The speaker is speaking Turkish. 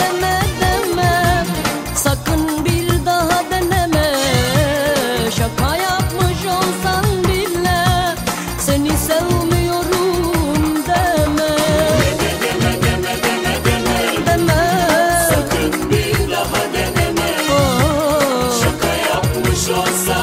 deme deme Sakın bir daha deneme. Şaka yapmış olsan bile Seni sevmiyorum deme Deme deme deme deme deme. Deme. Sakın bir daha deneme. Şaka yapmış olsan